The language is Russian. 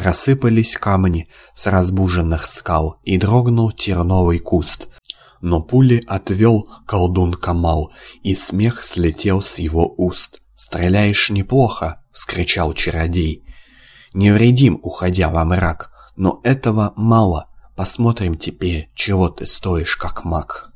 Просыпались камни с разбуженных скал, и дрогнул терновый куст. Но пули отвел колдун Камал, и смех слетел с его уст. «Стреляешь неплохо!» — вскричал чародей. «Невредим, уходя во мрак, но этого мало. Посмотрим теперь, чего ты стоишь как маг».